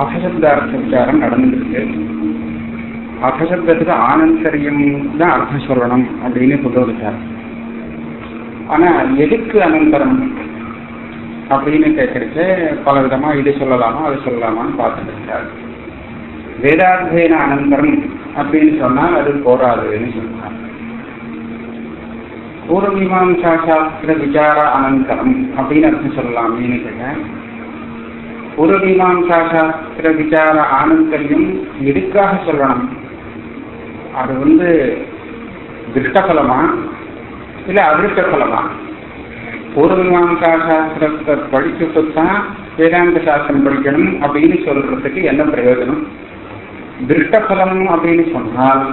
அகசப்தார்த்த விசாரம் நடந்துருக்கு அகசப்தத்துக்கு ஆனந்தரியம் தான் அர்த்தம் சொல்லணும் அப்படின்னு கொண்டு வந்துட்டார் ஆனா எதுக்கு அனந்தரம் அப்படின்னு கேட்கறச்சு பல விதமா இது சொல்லலாமா அது சொல்லலாமான்னு பார்த்துட்டு இருக்காரு. வேதாத்தியன அனந்தரம் அப்படின்னு சொன்னால் அது போராதுன்னு சொன்னார் பூர்வமீமாசா சாஸ்திர விசார அனந்தரம் அப்படின்னு அர்த்தம் சொல்லலாமேன்னு கேட்டேன் பூர்வமீமாசா சாஸ்திர விசார ஆனந்தரியம் எதுக்காக சொல்லணும். அது வந்து திருஷ்டபலமா? இல்லை அதிருஷ்ட பலமா பூர்வமீமாசா சாஸ்திரத்தை படிச்சுட்டு தான் வேதாந்த சாஸ்திரம் படிக்கணும் அப்படின்னு சொல்றதுக்கு என்ன பிரயோஜனம்? திருஷ்டபலம் அப்படின்னு சொன்னால்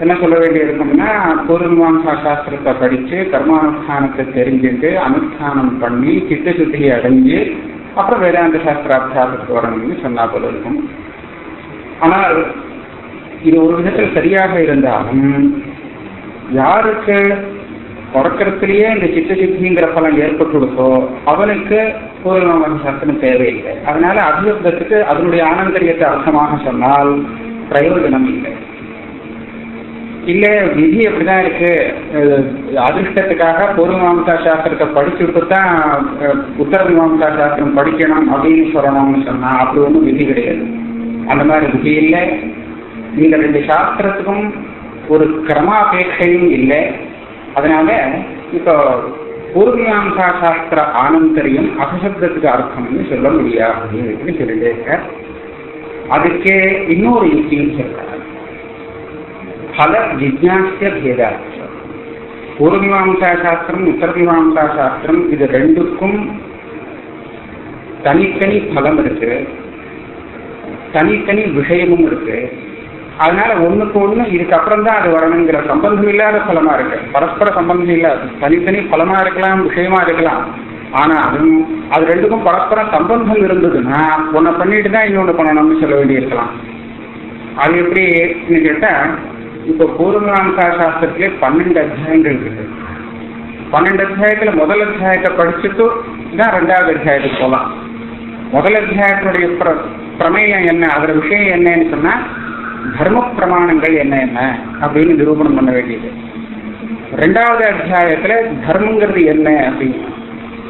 என்ன சொல்ல வேண்டியிருக்கும்னா பூர்வமீமாசா சாஸ்திரத்தை படித்து கர்மானுஷ்டானத்தை தெரிஞ்சுட்டு அனுஷ்டானம் பண்ணி சித்த சுத்தியை அடைஞ்சு அப்புறம் வேதாந்த சாஸ்திராபியாசத்துக்கு வரணும்னு சொன்னா போல இருக்கும் ஆனால் இது ஒரு விதத்தில் சரியாக இருந்தாலும் யாருக்கு பிறக்கிறதுலயே இந்த சித்த சித்திங்கிற பலன் ஏற்பட்டுடுதோ அவனுக்கு பூர்வமான சாஸ்திரம் தேவையில்லை அதனால அபியுக்தத்துக்கு அதனுடைய ஆனந்தரியத்தை அர்த்தமாக சொன்னால் பிரயோஜனம் இல்லை இல்ல விதி அப்படிதான் இருக்கு. அதிர்ஷ்டத்துக்காக அதிர்ஷ்டத்துக்காக மாம்சா சாஸ்திரத்தை படிச்சுட்டு தான் உத்தர மாம்சா சாஸ்திரம் படிக்கணும் அப்படின்னு சொல்லணும்னு சொன்னா அப்படி ஒன்றும் விதி கிடையாது. அந்த மாதிரி விதி இல்லை. இந்த ரெண்டு சாஸ்திரத்துக்கும் ஒரு கிரமாபேட்சையும் இல்லை. அதனால இப்போ பூர்வீமாம்சா சாஸ்திர ஆனந்தரியம் அகசப்தத்துக்கு அர்த்தம்னு சொல்ல முடியாது அப்படின்னு சொல்லிட்டே இருக்கார். அதுக்கே இன்னொரு யுக்தியும் சொல்றார். பல ஜிஜ்ஞாசிய பேதாச்சம் பூர்வமீமாம்சா சாஸ்திரம் உத்தரமீமாம்சா சாஸ்திரம் இது ரெண்டுக்கும் தனித்தனி பலம் இருக்கு தனித்தனி விஷயமும் இருக்கு அதனால ஒண்ணுக்கு ஒண்ணு இதுக்கப்புறம் தான் அது வரணுங்கிற சம்பந்தம் இல்லாத பலமா இருக்கு பரஸ்பர சம்பந்தம் இல்லாது தனித்தனி பலமா இருக்கலாம் விஷயமா இருக்கலாம் ஆனா அதுவும் அது ரெண்டுக்கும் பரஸ்பர சம்பந்தம் இருந்ததுன்னா ஒன்னை பண்ணிட்டு தான் இன்னொன்னு பண்ணணும்னு சொல்ல வேண்டியிருக்கலாம் அது எப்படின்னு கேட்டா இப்போ பூர்வமாம்சா சாஸ்திரத்திலே பன்னெண்டு அத்தியாயங்கள் இருக்கு. பன்னெண்டு அத்தியாயத்துல முதல் அத்தியாயத்தை படிச்சுட்டு தான் ரெண்டாவது அத்தியாயத்துக்கு போகலாம் முதல் அத்தியாயத்தினுடைய பிர பிரமேயம் என்ன? அதோட விஷயம் என்னன்னு சொன்னா தர்ம பிரமாணங்கள் என்ன என்ன அப்படின்னு நிரூபணம் பண்ண வேண்டியது. ரெண்டாவது அத்தியாயத்துல தர்மங்கிறது என்ன அப்படின்னு.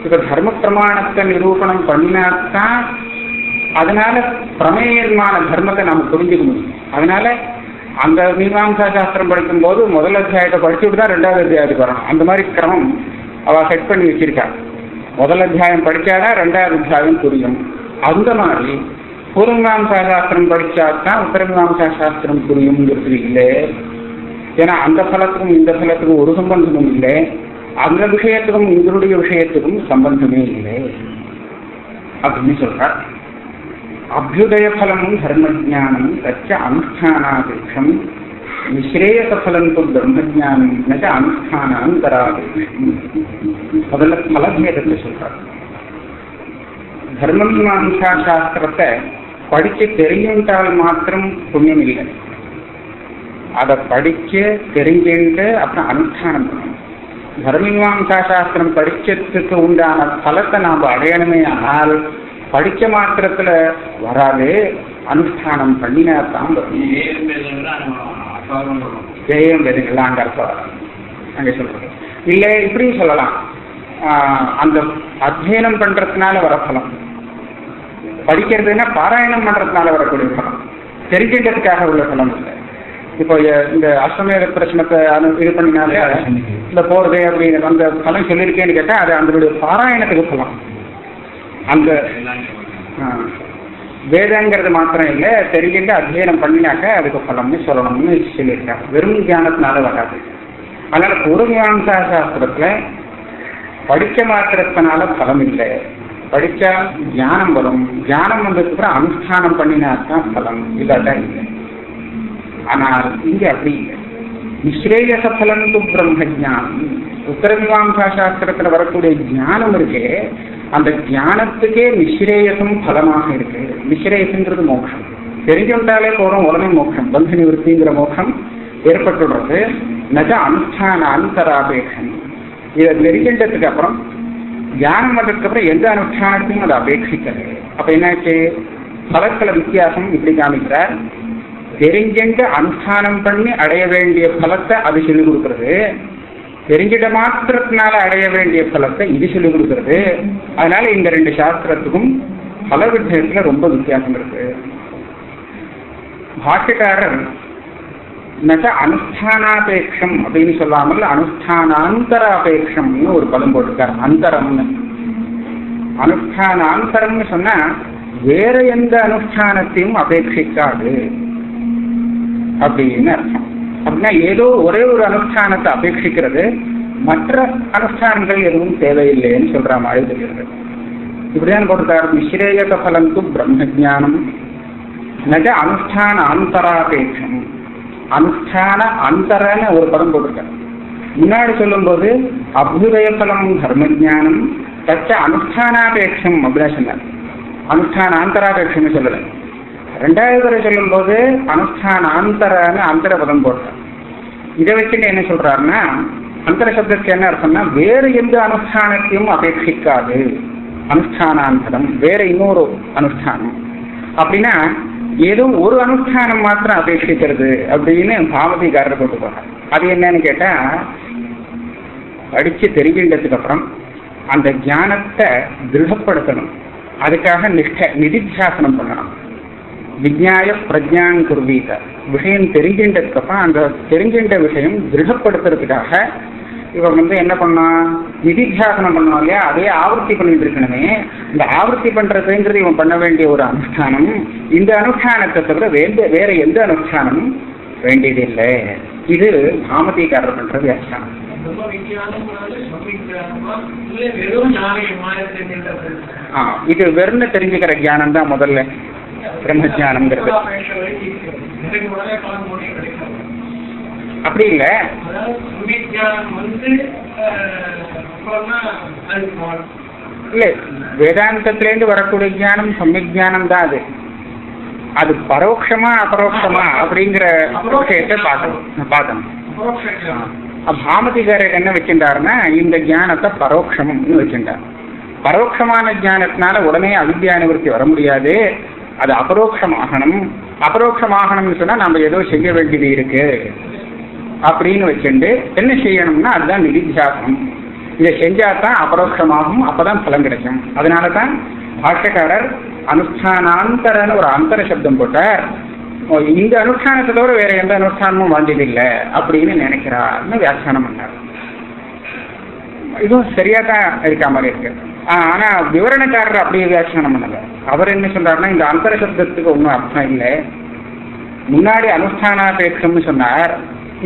இப்ப தர்ம பிரமாணத்தை நிரூபணம் பண்ணாதான் அதனால பிரமேயமான தர்மத்தை நாம புரிஞ்சுக்க முடியும். அதனால அந்த மீமாம்சா சாஸ்திரம் படிக்கும்போது முதல் அத்தியாயத்தை படிச்சுட்டு தான் ரெண்டாவது அத்தியாயத்துக்கு வரணும் அந்த மாதிரி கிரமம் அவள் செட் பண்ணி வச்சிருக்கா. முதல் அத்தியாயம் படிச்சாதான் ரெண்டாவது அத்தியாயம் புரியும். அந்த மாதிரி பூர்வமீமாம்சா சாஸ்திரம் படிச்சாதான் உத்தரமீமாம்சா சாஸ்திரம் புரியுங்கிறது இல்லை. ஏன்னா அந்த ஃபலத்துக்கும் இந்த ஃபலத்துக்கும் ஒரு சம்பந்தமும் இல்லை. அந்த விஷயத்துக்கும் இதனுடைய விஷயத்துக்கும் சம்பந்தமே இல்லை. அப்படின்னு சொல்றார். அபியுதய தர்மஜானம் தச்ச அனுஷ்டானாபேட்சம் நிஸ்ரேயசலம் பலம் பிரம்மஜானம் நச்ச அனுஷ்டானாந்தராபேட்சம் முதல்ல பலபேதத்தை சொல்றார் தர்மமீமாம்சா சாஸ்திரத்தை படிச்சு தெரிஞ்சுட்டால் மாத்திரம் புண்ணியம் இல்லை அதை படிச்சு தெரிஞ்சுட்டு அப்புறம் அனுஷ்டானம் பண்ணணும் தர்மமீமாம்சா சாஸ்திரம் படிச்சதுக்கு உண்டான பலத்தை நாம் அடையணுமே ஆனால் படிச்ச மாத்திரத்துல வராது அனுஷ்டானம் பண்ணினா தான் ஜெயம் வெதுக்கலாம் அங்க அர்த்தம். அங்க சொல்றது. இல்ல இப்படியும் சொல்லலாம். அந்த அத்தியனம் பண்றதுனால வர பலம். படிக்கிறதுன்னா பாராயணம் பண்றதுனால வரக்கூடிய பலம். தெரிஞ்சுக்கிறதுக்காக உள்ள பலம் இல்லை. இப்போ இந்த அஸ்வமேத பிரச்சனத்தை இது பண்ணினாலே இந்த போறது அப்படின்னு அந்த பலம் சொல்லியிருக்கேன்னு கேட்டா அது அதனுடைய பாராயணத்துக்கு பலம். அந்த ஆ, வேதங்கிறது மாத்திரம் இல்லை தெரிஞ்சுட்டு அத்தியனம் பண்ணினாக்க அதுக்கு பலம்னு சொல்லணும்னு சொல்லியிருக்காங்க வெறும் தியானத்தினால வராது. அதனால பூர்வீமாம்சா சாஸ்திரத்துல படிக்க மாத்திரத்தினால பலம் இல்லை. படிச்சா ஞானம் வரும். ஞானம் வந்ததுக்கு அப்புறம் அனுஷ்டானம் பண்ணினா தான் பலம். இல்லாட்டா இல்லை. ஆனால் இங்க அப்படி இல்லை. நிஸ்ரேயச பலம் து பிரம்ம ஜானம் உத்தரமீமாம்சா சாஸ்திரத்துல வரக்கூடிய ஞானம் இருக்கே அந்த ஞானத்துக்கே நிஸ்ரேயசம் பலமாக இருக்கு நிஸ்ரேயசங்கிறது மோட்சம் தெரிஞ்சுட்டாலே போதும் உடனே மோட்சம் பந்த நிவர்த்திங்கிற மோட்சம் ஏற்பட்டுடுறது நஜ அனுஷ்டான அந்தராபேட்சம் இதை தெரிஞ்சின்றதுக்கு அப்புறம் தியானம் வந்ததுக்கு அப்புறம் எந்த அனுஷ்டானத்தையும் அதை அபேட்சிக்கிறது அப்ப என்னாச்சு பலத்துல வித்தியாசம் இப்படி காமிக்கிறார் தெரிஞ்செங்க அனுஷ்டானம் பண்ணி அடைய வேண்டிய பலத்தை அது சொல்லிக் கொடுக்கறது. தெரிஞ்சிட மாத்திரத்தினால அடைய வேண்டிய பலத்தை இது சொல்லிக் கொடுக்கறது. அதனால இந்த ரெண்டு சாஸ்திரத்துக்கும் பல விஷயத்துல ரொம்ப வித்தியாசம் இருக்கு. பாஷ்யக்காரர் நக அனுஷ்டானாபேட்சம் அப்படின்னு சொல்லாமல் அனுஷ்டானாந்தராபேட்சம்னு ஒரு பதம் போட்டிருக்காரு. அந்தரம்னு. அனுஷ்டானாந்தரம்னு சொன்னா வேற எந்த அனுஷ்டானத்தையும் அபேட்சிக்காது. அப்படின்னு அர்த்தம். அப்படின்னா ஏதோ ஒரே ஒரு அனுஷ்டானத்தை அபேட்சிக்கிறது. மற்ற அனுஷ்டானங்கள் எதுவும் தேவையில்லைன்னு சொல்ற மாதிரி தெரிகிறது. இப்படிதான் போட்டிருக்கார். நிஸ்ரேயக பலந்து பிரம்ம ஜானம் நட அனுஷ்டான அந்தராபேட்சம். அனுஷ்டான அந்தரன்னு ஒரு படம் போட்டிருக்காரு. முன்னாடி சொல்லும்போது அபுதய பலம் தர்ம ஜானம் தச்ச அனுஷ்டானாபேட்சம் அப்படின்னு சொன்னார். அனுஷ்டான அந்தராபேட்சம்னு சொல்லலை. ரெண்டாவது தடவை சொல்லும்போது அனுஷ்டான அந்தரன்னு அந்தர பதம் போடுறார். இதை வச்சுட்டு என்ன சொல்றாருன்னா அந்தர சப்தத்துக்கு என்ன அர்த்தம்னா வேறு எந்த அனுஷ்டானத்தையும் அபேட்சிக்காது. அனுஷ்டானாந்தரம் வேற இன்னொரு அனுஷ்டானம். அப்படின்னா ஏதோ ஒரு அனுஷ்டானம் மாத்திரம் அபேட்சிக்கிறது அப்படின்னு பாமதிக்காரர் கொண்டு போறார். அது என்னன்னு கேட்டா படிச்சு தெரிஞ்சின்றதுக்கு அப்புறம் அந்த ஞானத்தை திருடப்படுத்தணும் அதுக்காக நிஷ்ட நிதித்தியாசனம் பண்ணணும். விஜயாய பிரஜான் குர்வீத விஷயம் தெரிஞ்சின்றதுக்கப்புறம் அந்த தெரிஞ்சின்ற விஷயம் திருடப்படுத்துறதுக்காக இவன் வந்து என்ன பண்ணான்? நிதித்தியாசனம் பண்ணோம் இல்லையா? அதே ஆவர்த்தி பண்ணிட்டு இருக்கணுமே. இந்த ஆவர்த்தி பண்றதுங்கிறது இவன் பண்ண வேண்டிய ஒரு அனுஷ்டானம். இந்த அனுஷ்டானத்தை தவிர வேந்த வேற எந்த அனுஷ்டானமும் வேண்டியதில்லை. இது பாமதிக்காரர் பண்ற வியாக்கியானம். ஆ இது வெறும்னு தெரிஞ்சுக்கிற ஜானம் தான் முதல்ல. பிரம்மஜானம்ங்கிறது அப்படி இல்லை. இல்லை வேதாந்தத்திலேருந்து வரக்கூடிய ஞானம் சமயக் ஜானம் தான் அது. அது பரோட்சமா அபரோக்ஷமா அப்படிங்கிற விஷயத்தை பார்க்கணும். பார்க்கணும். பாமதிகாரர் என்ன வச்சிருந்தாருன்னா இந்த ஞானத்தை பரோட்சம்னு வச்சிருந்தார். பரோட்சமான ஞானத்தினால உடனே அவித்யா நிவர்த்தி வர முடியாது. அது அபரோக்ஷமாகணும் அபரோக்ஷமாகணும்னு சொன்னால் நம்ம ஏதோ செய்ய வேண்டியது இருக்கு அப்படின்னு வச்சுட்டு என்ன செய்யணும்னா அதுதான் நிதித்தியாசனம். இதை செஞ்சா தான் அபரோக்ஷமாகும் அப்பதான் பலன் கிடைக்கும். அதனால தான் பாஷ்யக்காரர் அனுஷ்டானாந்தரன்னு ஒரு அந்தர சப்தம் போட்டார். இந்த அனுஷ்டானத்தை தவிர வேற எந்த அனுஷ்டானமும் வாழ்ந்ததில்லை அப்படின்னு நினைக்கிறார்னு வியாக்கியானம் பண்ணார். இதுவும் சரியா தான் இருக்கா மாதிரி இருக்கு. ஆனா விவரணக்காரர் அப்படியே வியாக்கியானம் பண்ணல அவர் என்ன சொல்றாருன்னா இந்த அந்தர சப்தத்துக்கு ஒன்றும் அர்த்தம் இல்லை. முன்னாடி அனுஷ்டானாபேட்சம்னு சொன்னார்.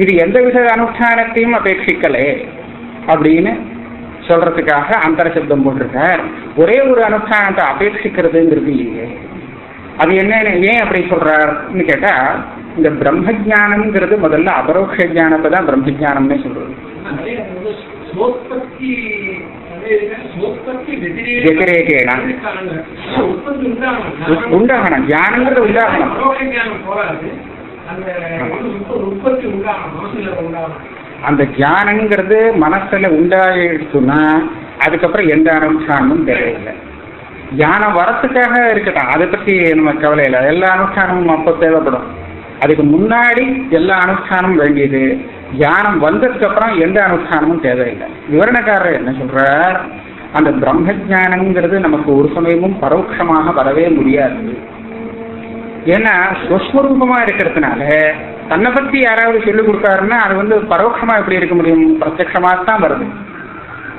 இது எந்த வித அனுஷ்டானத்தையும் அபேட்சிக்கலே அப்படின்னு சொல்றதுக்காக அந்தர சப்தம் போட்டிருக்கார். ஒரே ஒரு அனுஷ்டானத்தை அபேட்சிக்கிறதுங்கிறது இல்லையே. அது என்ன ஏன் அப்படி சொல்றாருன்னு கேட்டா இந்த பிரம்ம ஜானம்ங்கிறது முதல்ல அபரோக்ஷ ஞானத்தை தான் பிரம்ம ஜானம்னே சொல்றது உண்டாகணும். அபரோக்ஷ ஞானம் போராது அந்த உண்டாகணும். மனசுல உண்டாயிடுச்சுன்னா அதுக்கப்புறம் எந்த அனுஷ்டானமும் தேவையில்லை. ஞானம் வரத்துக்காக இருக்கட்டும். அதை பத்தி நம்ம கவலை இல்லை. எல்லா அனுஷ்டானமும் அப்போ தேவைப்படும். அதுக்கு முன்னாடி எல்லா அனுஷ்டானமும் வேண்டியது ஞானம் வந்ததுக்கு அப்புறம் எந்த அனுஷ்டானமும் தேவையில்லை. விவரணக்காரர் என்ன சொல்றார்? அந்த பிரம்ம ஞானங்கிறது நமக்கு ஒரு சமயமும் பரோட்சமாக வரவே முடியாது. ஏன்னா சுஸ்வரூபமா இருக்கிறதுனால தன்னை பத்தி யாராவது சொல்லிக் கொடுத்தாருன்னா அது வந்து பரோட்சமா எப்படி இருக்க முடியும்? பிரத்யக்ஷமா தான் வருது.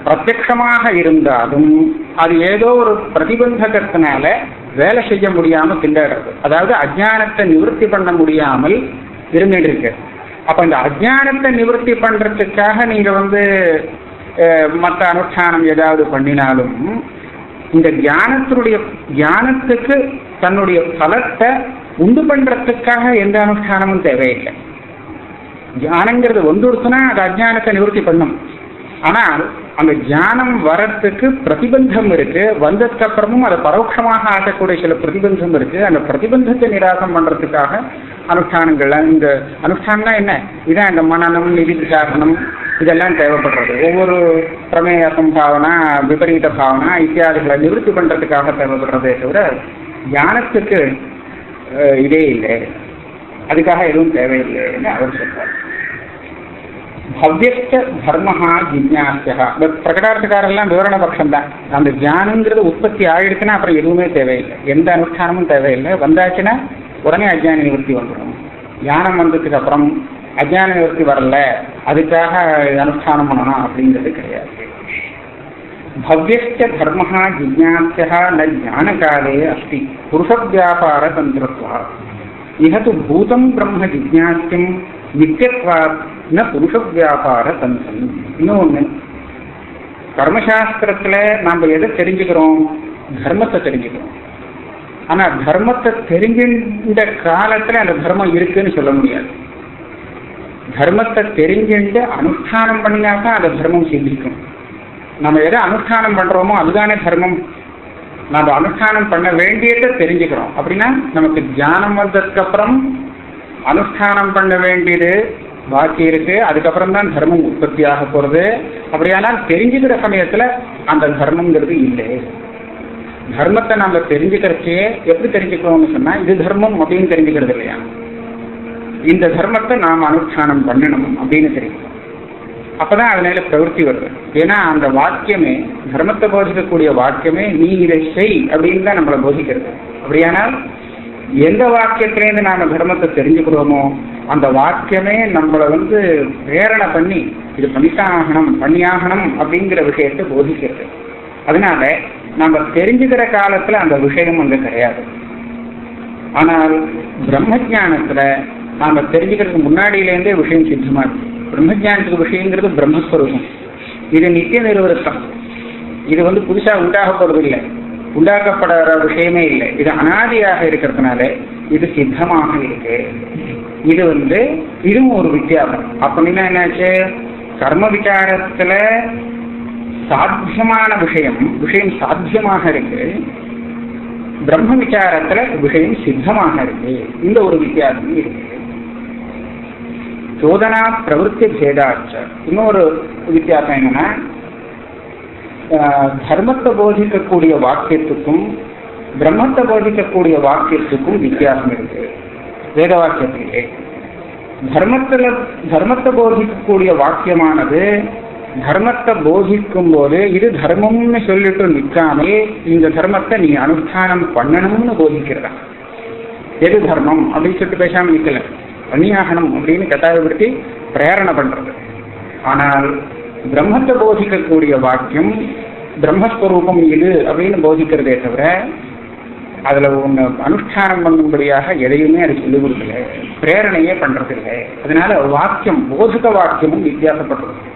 பிரத்யமாக இருந்தாலும் அது ஏதோ ஒரு பிரதிபந்தகத்தினால வேலை செய்ய முடியாம திண்டாடுறது. அதாவது அஜானத்தை நிவர்த்தி பண்ண முடியாமல் இருந்துட்டு இருக்கு. அப்ப இந்த அஜானத்தை நிவர்த்தி பண்றதுக்காக நீங்க வந்து மற்ற அனுஷ்டானம் ஏதாவது பண்ணினாலும் இந்த தியானத்தினுடைய ஞானத்துக்கு தன்னுடைய பலத்தை உண்டு பண்றதுக்காக எந்த அனுஷ்டானமும் தேவையில்லை. ஞானங்கிறது வந்துடுச்சுன்னா அது அஜானத்தை நிவர்த்தி பண்ணும். ஆனால் அந்த ஞானம் வரத்துக்கு பிரதிபந்தம் இருக்கு வந்ததுக்கு அப்புறமும் அதை பரோட்சமாக ஆகக்கூடிய சில பிரதிபந்தம் இருக்கு அந்த பிரதிபந்தத்தை நிராசம் பண்றதுக்காக அனுஷ்டானங்கள்லாம் இந்த அனுஷ்டானம்னா என்ன? இதான் இந்த மனநம் நிதிசாசனம் இதெல்லாம் தேவைப்படுறது. ஒவ்வொரு பிரமேய சம்பாவனா விபரீத பாவனா இத்தியாதிகளை நிவர்த்தி பண்றதுக்காக தேவைப்படுறதே தவிர ஞானத்துக்கு இதே இல்லை. அதுக்காக எதுவும் தேவையில்லைன்னு அவர் சொல்றார். பவ்யஸ்த தர்மஹா ஜிஜ்ஞாசியா பிரகடார்த்தக்காரெல்லாம் விவரண பட்சம் தான் அந்த தியானங்கிறது உற்பத்தி ஆயிடுச்சுன்னா அப்புறம் எதுவுமே தேவையில்லை. எந்த அனுஷ்டானமும் தேவையில்லை. வந்தாச்சுன்னா உடனே அஜ்ஞான நிவர்த்தி வந்துடும். ஞானம் வந்ததுக்கு அப்புறம் அஜ்ஞான நிவர்த்தி வரல அதுக்காக அனுஷ்டானம் பண்ணணும் அப்படிங்கிறது கிடையாது. பவ்யஸ்ட தர்மஹா ஜிஜாசியா ந ஜானகாலே அஸ்தி. புருஷ வியாபார தந்திரத்வா. இக து பூதம் பிரம்ம ஜிஜாசியம் நித்தியத்வா ந புருஷ தந்திரம். இன்னொன்று கர்மசாஸ்திரத்தில் நாம் எதை தெரிஞ்சுக்கிறோம்? தர்மத்தை தெரிஞ்சுக்கிறோம். ஆனா தர்மத்தை தெரிஞ்சின்ற காலத்துல அந்த தர்மம் இருக்குன்னு சொல்ல முடியாது. தர்மத்தை தெரிஞ்சுட்டு அனுஷ்டானம் பண்ணினாதான் அந்த தர்மம் சிந்திக்கும் நம்ம எதை அனுஷ்டானம் பண்றோமோ அதுதானே தர்மம். நம்ம அனுஷ்டானம் பண்ண வேண்டியதை தெரிஞ்சுக்கிறோம். அப்படின்னா நமக்கு தியானம் வந்ததுக்கு அப்புறம் அனுஷ்டானம் பண்ண வேண்டியது பாக்கி இருக்கு. அதுக்கப்புறம் தான் தர்மம் உற்பத்தி ஆக போறது. அப்படியானால் தெரிஞ்சுக்கிற சமயத்துல அந்த தர்மங்கிறது இல்லை. தர்மத்தை நம்ம தெரிஞ்சுக்கிறச்சே எப்படி தெரிஞ்சுக்கிறோம்னு சொன்னா இது தர்மம் அப்படின்னு தெரிஞ்சுக்கிறது இல்லையா? இந்த தர்மத்தை நாம் அனுஷ்டானம் பண்ணணும் அப்படின்னு தெரியும். அப்பதான் அது மேல பிரவருத்தி வருது. ஏன்னா அந்த வாக்கியமே தர்மத்தை போதிக்கக்கூடிய வாக்கியமே நீ இதை செய் அப்படின்னு தான் நம்மளை போதிக்கிறது. அப்படியானால் எந்த வாக்கியத்திலேருந்து நாம தர்மத்தை தெரிஞ்சுக்கிறோமோ அந்த வாக்கியமே நம்மளை வந்து பிரேரணை பண்ணி இது பண்ணித்தாகணும் பண்ணியாகணும் அப்படிங்கிற விஷயத்தை போதிக்கிறது. அதனால நம்ம தெரிஞ்சுக்கிற காலத்துல அந்த விஷயம் அங்க கிடையாது. ஆனால் பிரம்ம ஞானத்துல நாம தெரிஞ்சுக்கிறதுக்கு முன்னாடியிலேருந்தே விஷயம் சித்தமா இருக்கு. பிரம்மஜானத்துக்கு விஷயங்கிறது பிரம்மஸ்வரூபம். இது நித்திய நிறுவனம் இது வந்து புதுசா உண்டாக போறது இல்லை உண்டாக்கப்படுற விஷயமே இல்லை. இது அனாதியாக இருக்கிறதுனால இது சித்தமாக இருக்கு. இது வந்து இதுவும் ஒரு வித்தியாசம். அப்படின்னா என்னாச்சு? கர்ம விசாரத்துல சாத்தியமான விஷயம் விஷயம் சாத்தியமாக இருக்கு. பிரம்ம விசாரத்துல விஷயம் சித்தமாக இருக்கு. இந்த ஒரு வித்தியாசம் இருக்கு. சோதனா பிரவருத்தி பேதாச்ச இன்னொரு வித்தியாசம் என்னன்னா ஆஹ், தர்மத்தை போதிக்கக்கூடிய வாக்கியத்துக்கும் பிரம்மத்தை போதிக்கக்கூடிய வாக்கியத்துக்கும் வித்தியாசம் இருக்கு. வேத வாக்கியத்திலே. தர்மத்துல தர்மத்தை போதிக்கக்கூடிய வாக்கியமானது தர்மத்தை போதிக்கும் போது இது தர்மம்னு சொல்லிட்டு நிற்காமே இந்த தர்மத்தை நீ அனுஷ்டானம் பண்ணணும்னு போதிக்கிறதா? எது தர்மம்? அப்படின்னு சொல்லிட்டு பேசாம நிற்கல பண்ணியாகணும் அப்படின்னு கட்டாயப்படுத்தி பிரேரணை பண்றது. ஆனால் பிரம்மத்தை போதிக்கக்கூடிய வாக்கியம் பிரம்மஸ்வரூபம் இது அப்படின்னு போதிக்கிறதே தவிர அதுல ஒண்ணு அனுஷ்டானம் பண்ணும்படியாக எதையுமே அது சொல்லிக் கொடுக்கல. பிரேரணையே பண்றது இல்லை அதனால வாக்கியம் போதிக்க வாக்கியமும் வித்தியாசப்பட்டிருக்கு